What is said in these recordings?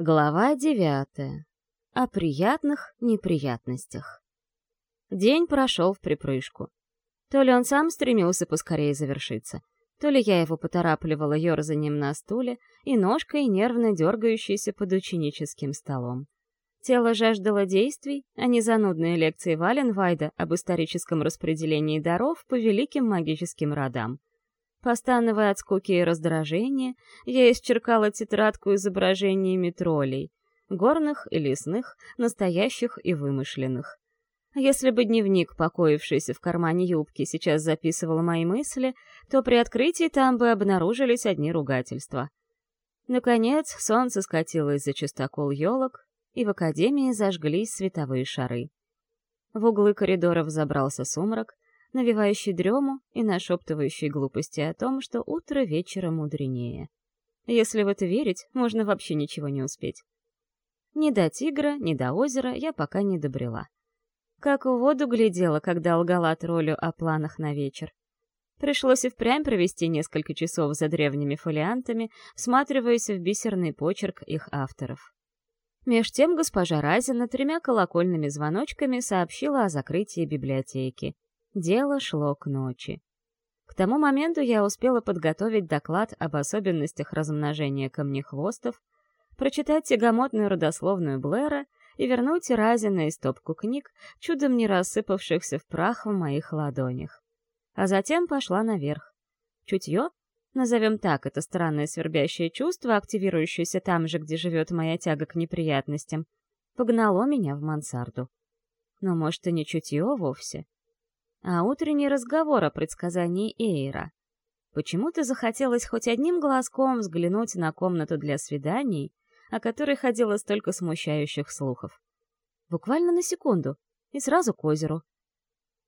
Глава девятая. О приятных неприятностях. День прошел в припрыжку. То ли он сам стремился поскорее завершиться, то ли я его поторапливала ерзанием на стуле и ножкой, нервно дергающейся под ученическим столом. Тело жаждало действий, а не занудные лекции Валенвайда об историческом распределении даров по великим магическим родам. Постановая от скуки и раздражения, я исчеркала тетрадку изображениями троллей, горных и лесных, настоящих и вымышленных. Если бы дневник, покоившийся в кармане юбки, сейчас записывал мои мысли, то при открытии там бы обнаружились одни ругательства. Наконец, солнце скатилось за чистокол елок, и в академии зажглись световые шары. В углы коридоров забрался сумрак, навевающий дрему и нашептывающий глупости о том, что утро вечера мудренее. Если в это верить, можно вообще ничего не успеть. Ни до тигра, ни до озера я пока не добрела. Как в воду глядела, когда лгала троллю о планах на вечер. Пришлось и впрямь провести несколько часов за древними фолиантами, всматриваясь в бисерный почерк их авторов. Меж тем госпожа Разина тремя колокольными звоночками сообщила о закрытии библиотеки. Дело шло к ночи. К тому моменту я успела подготовить доклад об особенностях размножения камнехвостов, прочитать тягомотную родословную Блэра и вернуть Разина и стопку книг, чудом не рассыпавшихся в прах в моих ладонях. А затем пошла наверх. Чутье, назовем так это странное свербящее чувство, активирующееся там же, где живет моя тяга к неприятностям, погнало меня в мансарду. Но, может, и не чутье вовсе а утренний разговор о предсказании Эйра. Почему-то захотелось хоть одним глазком взглянуть на комнату для свиданий, о которой ходило столько смущающих слухов. Буквально на секунду, и сразу к озеру.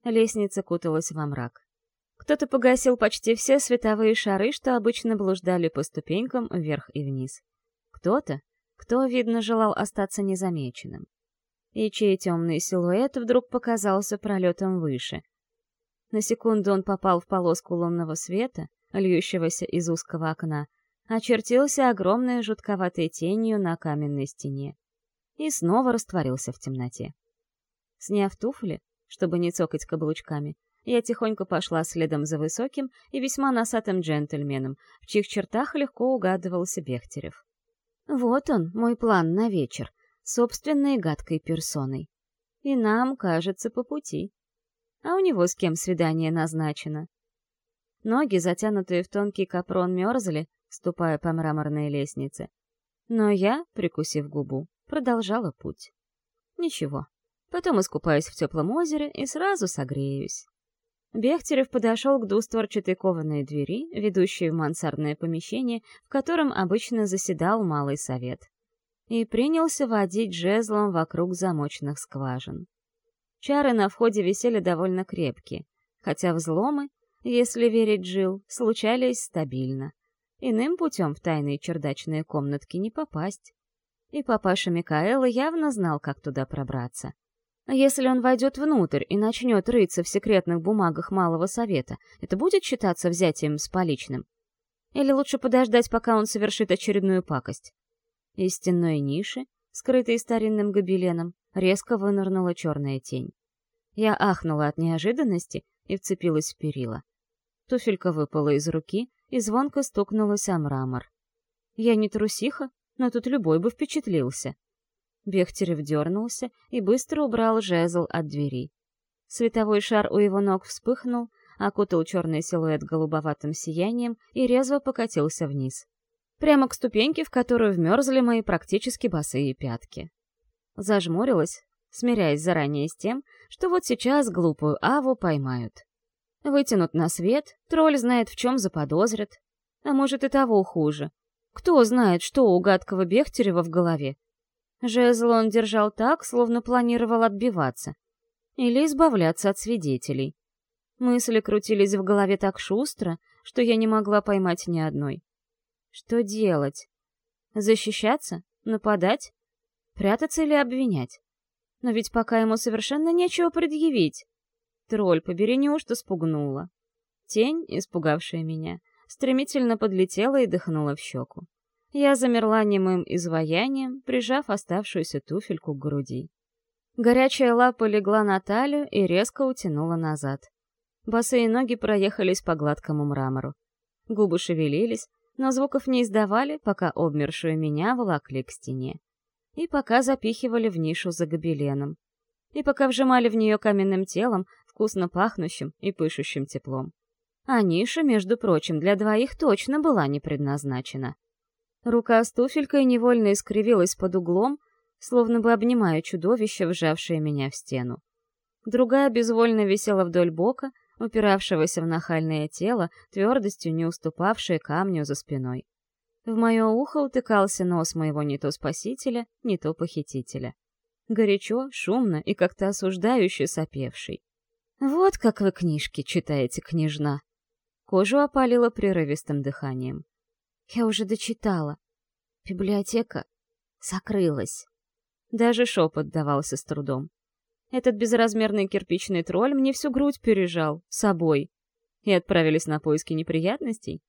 Лестница куталась во мрак. Кто-то погасил почти все световые шары, что обычно блуждали по ступенькам вверх и вниз. Кто-то, кто, видно, желал остаться незамеченным. И чей темный силуэт вдруг показался пролетом выше, на секунду он попал в полоску лунного света, льющегося из узкого окна, очертился огромной жутковатой тенью на каменной стене и снова растворился в темноте. Сняв туфли, чтобы не цокать каблучками, я тихонько пошла следом за высоким и весьма носатым джентльменом, в чьих чертах легко угадывался Бехтерев. Вот он, мой план на вечер, собственной гадкой персоной. И нам, кажется, по пути а у него с кем свидание назначено. Ноги, затянутые в тонкий капрон, мерзли, ступая по мраморной лестнице. Но я, прикусив губу, продолжала путь. Ничего, потом искупаюсь в теплом озере и сразу согреюсь. Бехтерев подошел к двустворчатой кованой двери, ведущей в мансардное помещение, в котором обычно заседал малый совет, и принялся водить жезлом вокруг замочных скважин. Чары на входе висели довольно крепкие, хотя взломы, если верить Джил, случались стабильно. Иным путем в тайные чердачные комнатки не попасть. И папаша Микаэла явно знал, как туда пробраться. А если он войдет внутрь и начнет рыться в секретных бумагах Малого Совета, это будет считаться взятием с поличным? Или лучше подождать, пока он совершит очередную пакость? Из стенной ниши, скрытой старинным гобеленом, резко вынырнула черная тень. Я ахнула от неожиданности и вцепилась в перила. Туфелька выпала из руки и звонко стукнулась о мрамор. Я не трусиха, но тут любой бы впечатлился. Бехтерев дернулся и быстро убрал жезл от двери. Световой шар у его ног вспыхнул, окутал черный силуэт голубоватым сиянием и резво покатился вниз. Прямо к ступеньке, в которую вмерзли мои практически босые пятки зажмурилась, смиряясь заранее с тем, что вот сейчас глупую Аву поймают. Вытянут на свет, тролль знает, в чем заподозрят. А может и того хуже. Кто знает, что у гадкого Бехтерева в голове? Жезл он держал так, словно планировал отбиваться. Или избавляться от свидетелей. Мысли крутились в голове так шустро, что я не могла поймать ни одной. Что делать? Защищаться? Нападать? Прятаться или обвинять? Но ведь пока ему совершенно нечего предъявить. Тролль, побери, неужто спугнула? Тень, испугавшая меня, стремительно подлетела и дыхнула в щеку. Я замерла немым изваянием, прижав оставшуюся туфельку к груди. Горячая лапа легла на талию и резко утянула назад. Босые ноги проехались по гладкому мрамору. Губы шевелились, но звуков не издавали, пока обмершую меня волокли к стене. И пока запихивали в нишу за гобеленом. И пока вжимали в нее каменным телом, вкусно пахнущим и пышущим теплом. А ниша, между прочим, для двоих точно была не предназначена. Рука с туфелькой невольно искривилась под углом, словно бы обнимая чудовище, вжавшее меня в стену. Другая безвольно висела вдоль бока, упиравшегося в нахальное тело, твердостью не уступавшее камню за спиной. В мое ухо утыкался нос моего не то спасителя, не то похитителя. Горячо, шумно и как-то осуждающе сопевший. «Вот как вы книжки читаете, княжна!» Кожу опалило прерывистым дыханием. «Я уже дочитала. Библиотека закрылась». Даже шепот давался с трудом. Этот безразмерный кирпичный тролль мне всю грудь пережал, собой. И отправились на поиски неприятностей.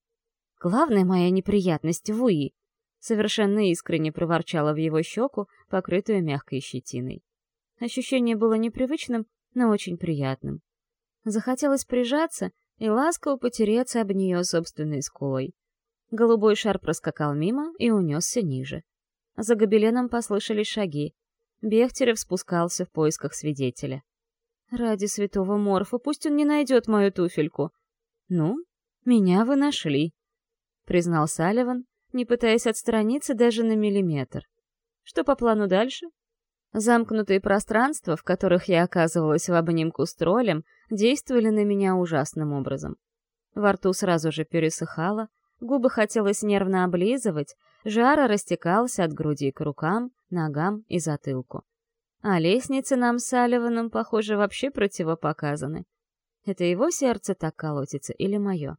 Главная моя неприятность — вы. Совершенно искренне проворчала в его щеку, покрытую мягкой щетиной. Ощущение было непривычным, но очень приятным. Захотелось прижаться и ласково потереться об нее собственной скулой. Голубой шар проскакал мимо и унесся ниже. За гобеленом послышались шаги. Бехтерев спускался в поисках свидетеля. «Ради святого Морфа, пусть он не найдет мою туфельку». «Ну, меня вы нашли», — признал Салливан, не пытаясь отстраниться даже на миллиметр. «Что по плану дальше?» Замкнутые пространства, в которых я оказывалась в обнимку с троллем, действовали на меня ужасным образом. Во рту сразу же пересыхало, губы хотелось нервно облизывать, жара растекался от груди к рукам, ногам и затылку. А лестницы нам с Салливаном, похоже, вообще противопоказаны. Это его сердце так колотится или мое?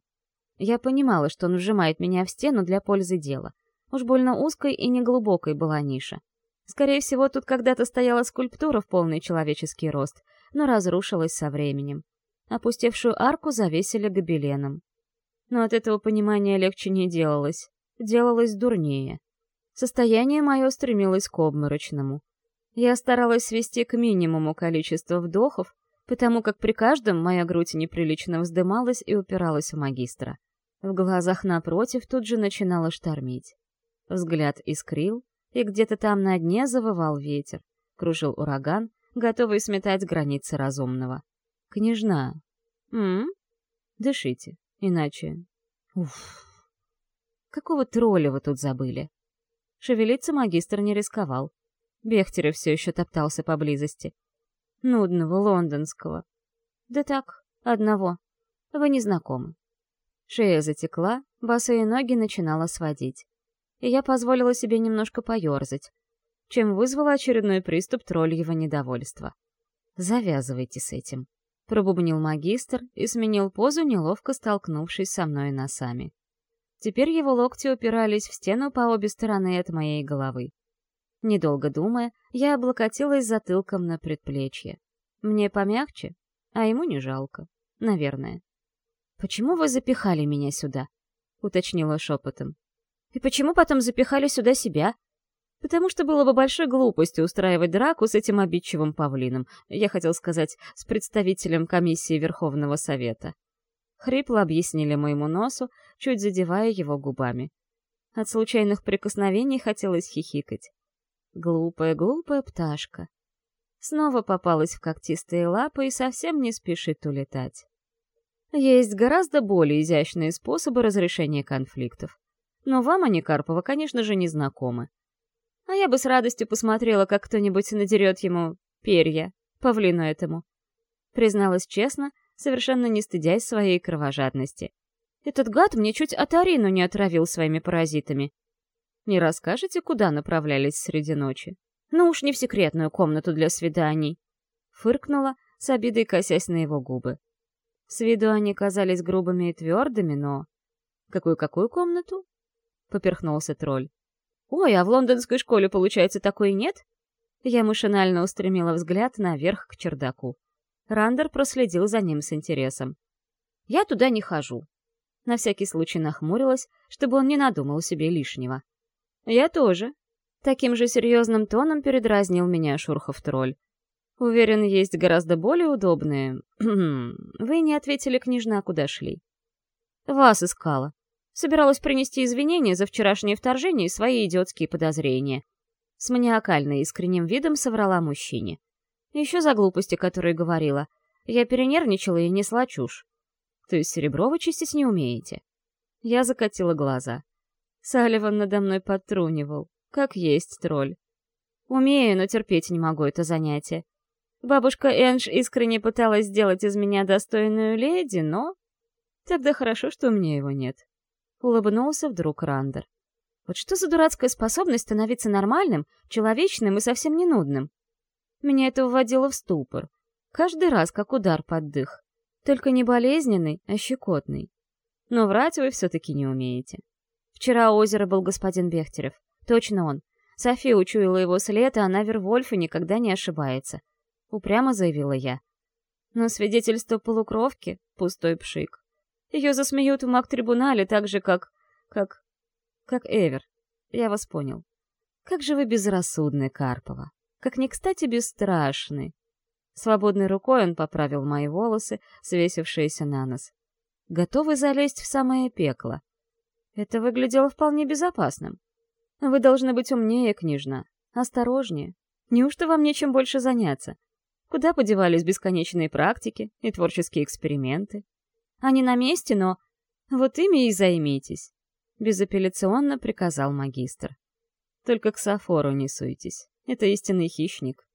Я понимала, что он вжимает меня в стену для пользы дела. Уж больно узкой и неглубокой была ниша. Скорее всего, тут когда-то стояла скульптура в полный человеческий рост, но разрушилась со временем. Опустевшую арку завесили гобеленом. Но от этого понимания легче не делалось. Делалось дурнее. Состояние мое стремилось к обморочному. Я старалась свести к минимуму количество вдохов, потому как при каждом моя грудь неприлично вздымалась и упиралась в магистра. В глазах напротив тут же начинало штормить. Взгляд искрил, и где-то там на дне завывал ветер, кружил ураган, готовый сметать границы разумного. «Княжна!» «М? Дышите, иначе...» «Уф! Какого тролля вы тут забыли?» Шевелиться магистр не рисковал. Бехтерев все еще топтался поблизости. Нудного, лондонского. Да так, одного. Вы не знакомы. Шея затекла, босые ноги начинала сводить и я позволила себе немножко поерзать, чем вызвала очередной приступ тролльего недовольства. «Завязывайте с этим», — пробубнил магистр и сменил позу, неловко столкнувшись со мной носами. Теперь его локти упирались в стену по обе стороны от моей головы. Недолго думая, я облокотилась затылком на предплечье. Мне помягче, а ему не жалко, наверное. «Почему вы запихали меня сюда?» — уточнила шепотом. И почему потом запихали сюда себя? Потому что было бы большой глупостью устраивать драку с этим обидчивым павлином, я хотел сказать, с представителем комиссии Верховного Совета. Хрипло объяснили моему носу, чуть задевая его губами. От случайных прикосновений хотелось хихикать. Глупая, глупая пташка. Снова попалась в когтистые лапы и совсем не спешит улетать. Есть гораздо более изящные способы разрешения конфликтов но вам они, Карпова, конечно же, не знакомы. А я бы с радостью посмотрела, как кто-нибудь надерет ему перья, павлину этому. Призналась честно, совершенно не стыдясь своей кровожадности. Этот гад мне чуть Атарину не отравил своими паразитами. Не расскажете, куда направлялись среди ночи? Ну уж не в секретную комнату для свиданий. Фыркнула, с обидой косясь на его губы. С виду они казались грубыми и твердыми, но... Какую-какую комнату? поперхнулся тролль. «Ой, а в лондонской школе, получается, такой нет?» Я машинально устремила взгляд наверх к чердаку. Рандер проследил за ним с интересом. «Я туда не хожу». На всякий случай нахмурилась, чтобы он не надумал себе лишнего. Я тоже. Таким же серьезным тоном передразнил меня Шурхов-тролль. Уверен, есть гораздо более удобные. Вы не ответили, княжна, куда шли. Вас искала. Собиралась принести извинения за вчерашнее вторжение и свои идиотские подозрения. С маниакально искренним видом соврала мужчине. Еще за глупости, которые говорила. Я перенервничала и несла чушь. То есть серебро вы чистить не умеете? Я закатила глаза. Салливан надо мной подтрунивал. Как есть тролль. Умею, но терпеть не могу это занятие. Бабушка Эндж искренне пыталась сделать из меня достойную леди, но... Тогда хорошо, что у меня его нет. Улыбнулся вдруг Рандер. Вот что за дурацкая способность становиться нормальным, человечным и совсем не нудным? Меня это вводило в ступор. Каждый раз как удар под дых. Только не болезненный, а щекотный. Но врать вы все-таки не умеете. Вчера у озера был господин Бехтерев. Точно он. София учуяла его след, а она Вервольф и никогда не ошибается упрямо заявила я. Но свидетельство полукровки — пустой пшик. Ее засмеют в маг-трибунале так же, как... как... как Эвер. Я вас понял. Как же вы безрассудны, Карпова. Как не кстати бесстрашны. Свободной рукой он поправил мои волосы, свесившиеся на нос. Готовы залезть в самое пекло. Это выглядело вполне безопасным. Вы должны быть умнее, княжна. Осторожнее. Неужто вам нечем больше заняться? Куда подевались бесконечные практики и творческие эксперименты? Они на месте, но... Вот ими и займитесь. Безапелляционно приказал магистр. Только к Сафору не суйтесь. Это истинный хищник.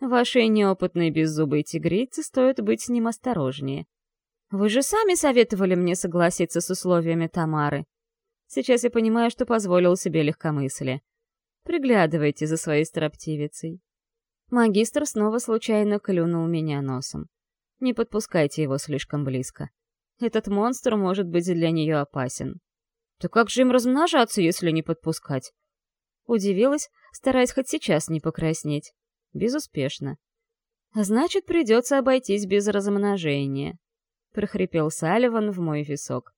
Вашей неопытной беззубой тигрице стоит быть с ним осторожнее. Вы же сами советовали мне согласиться с условиями Тамары. Сейчас я понимаю, что позволил себе легкомыслие. Приглядывайте за своей строптивицей. Магистр снова случайно клюнул меня носом. Не подпускайте его слишком близко. Этот монстр может быть для нее опасен. Да как же им размножаться, если не подпускать? Удивилась, стараясь хоть сейчас не покраснеть. Безуспешно. Значит, придется обойтись без размножения. Прохрипел Салливан в мой висок.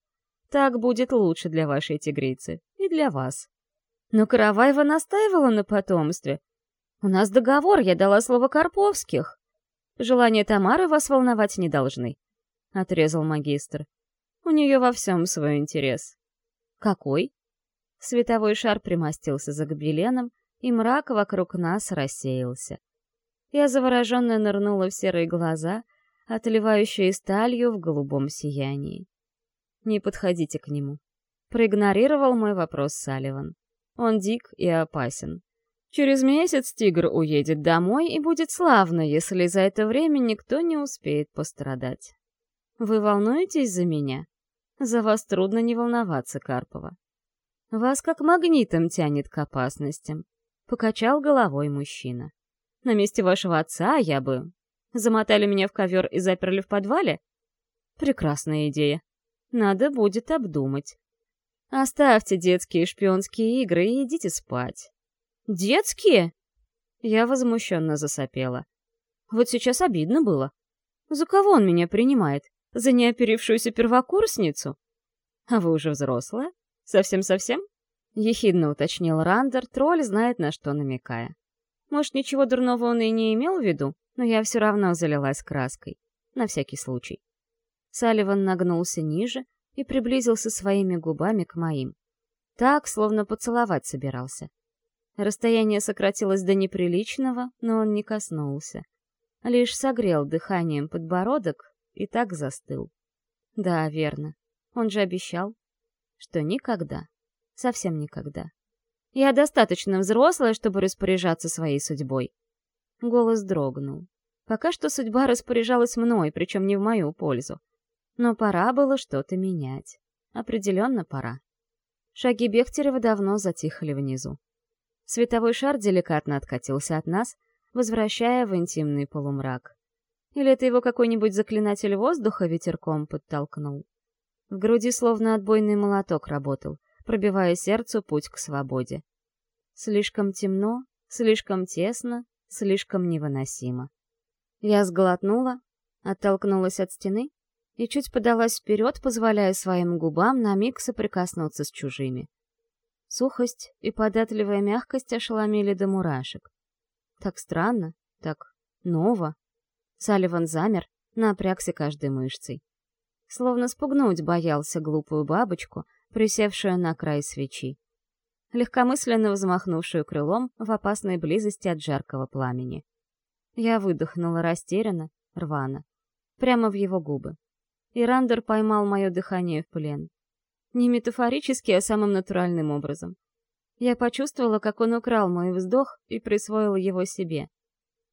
Так будет лучше для вашей тигрицы и для вас. Но Караваева настаивала на потомстве, у нас договор, я дала слово Карповских. Желания Тамары вас волновать не должны, — отрезал магистр. У нее во всем свой интерес. Какой? Световой шар примостился за гобеленом, и мрак вокруг нас рассеялся. Я завороженно нырнула в серые глаза, отливающие сталью в голубом сиянии. Не подходите к нему. Проигнорировал мой вопрос Салливан. Он дик и опасен. Через месяц тигр уедет домой, и будет славно, если за это время никто не успеет пострадать. Вы волнуетесь за меня? За вас трудно не волноваться, Карпова. Вас как магнитом тянет к опасностям. Покачал головой мужчина. На месте вашего отца я бы... Замотали меня в ковер и заперли в подвале? Прекрасная идея. Надо будет обдумать. Оставьте детские шпионские игры и идите спать. Детские? Я возмущенно засопела. Вот сейчас обидно было. За кого он меня принимает? За неоперившуюся первокурсницу? А вы уже взрослая? Совсем-совсем? Ехидно уточнил Рандер, тролль знает, на что намекая. Может, ничего дурного он и не имел в виду, но я все равно залилась краской. На всякий случай. Салливан нагнулся ниже и приблизился своими губами к моим. Так, словно поцеловать собирался. Расстояние сократилось до неприличного, но он не коснулся. Лишь согрел дыханием подбородок и так застыл. Да, верно. Он же обещал, что никогда, совсем никогда. Я достаточно взрослая, чтобы распоряжаться своей судьбой. Голос дрогнул. Пока что судьба распоряжалась мной, причем не в мою пользу. Но пора было что-то менять. Определенно пора. Шаги Бехтерева давно затихли внизу. Световой шар деликатно откатился от нас, возвращая в интимный полумрак. Или это его какой-нибудь заклинатель воздуха ветерком подтолкнул? В груди словно отбойный молоток работал, пробивая сердцу путь к свободе. Слишком темно, слишком тесно, слишком невыносимо. Я сглотнула, оттолкнулась от стены и чуть подалась вперед, позволяя своим губам на миг соприкоснуться с чужими. Сухость и податливая мягкость ошеломили до мурашек. Так странно, так ново. Салливан замер, напрягся каждой мышцей. Словно спугнуть боялся глупую бабочку, присевшую на край свечи. Легкомысленно взмахнувшую крылом в опасной близости от жаркого пламени. Я выдохнула растерянно, рвано. Прямо в его губы. И Рандер поймал мое дыхание в плен. Не метафорически, а самым натуральным образом. Я почувствовала, как он украл мой вздох и присвоил его себе.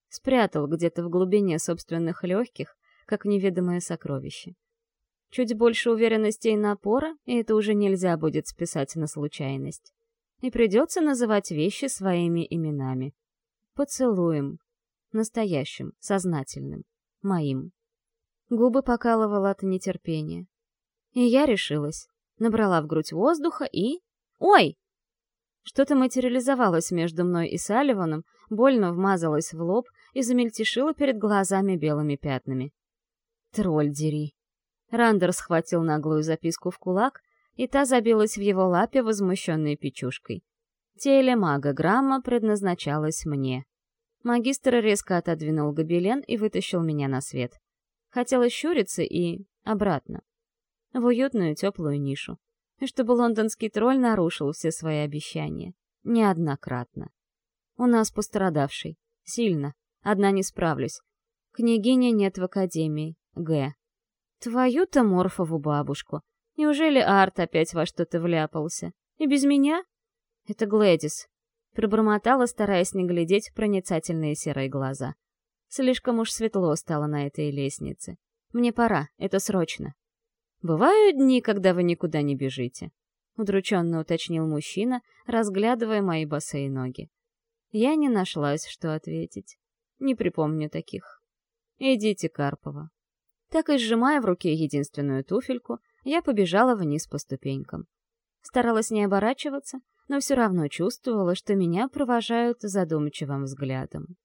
Спрятал где-то в глубине собственных легких, как неведомое сокровище. Чуть больше уверенности и напора, и это уже нельзя будет списать на случайность. И придется называть вещи своими именами. Поцелуем. Настоящим, сознательным. Моим. Губы покалывало от нетерпения. И я решилась набрала в грудь воздуха и... Ой! Что-то материализовалось между мной и Салливаном, больно вмазалось в лоб и замельтешило перед глазами белыми пятнами. Тролль дери. Рандер схватил наглую записку в кулак, и та забилась в его лапе возмущенной печушкой. Телемага грамма предназначалась мне. Магистр резко отодвинул гобелен и вытащил меня на свет. Хотела щуриться и... обратно в уютную теплую нишу. И чтобы лондонский тролль нарушил все свои обещания. Неоднократно. У нас пострадавший. Сильно. Одна не справлюсь. Княгини нет в академии. Г. Твою-то Морфову бабушку. Неужели Арт опять во что-то вляпался? И без меня? Это Глэдис. Пробормотала, стараясь не глядеть в проницательные серые глаза. Слишком уж светло стало на этой лестнице. Мне пора, это срочно. «Бывают дни, когда вы никуда не бежите», — удрученно уточнил мужчина, разглядывая мои босые ноги. Я не нашлась, что ответить. Не припомню таких. «Идите, Карпова». Так и сжимая в руке единственную туфельку, я побежала вниз по ступенькам. Старалась не оборачиваться, но все равно чувствовала, что меня провожают задумчивым взглядом.